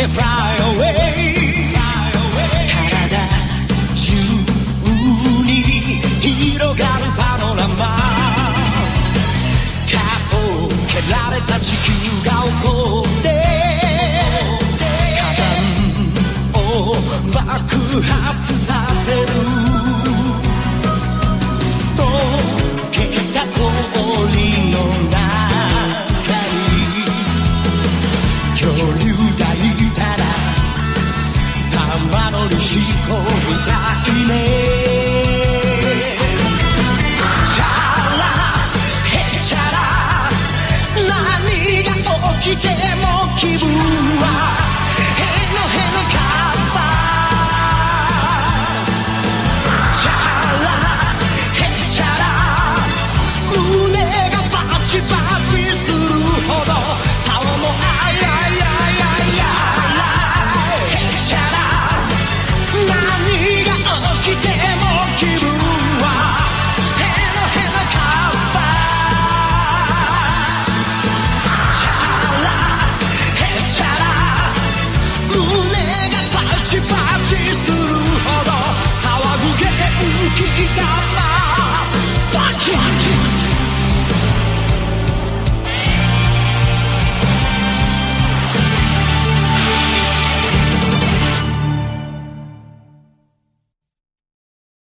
け Fly away. 体中に広がるパノラマ。顔を蹴られた地球が起こって。火山を爆発させる。溶けた氷の中に。恐竜 she cares.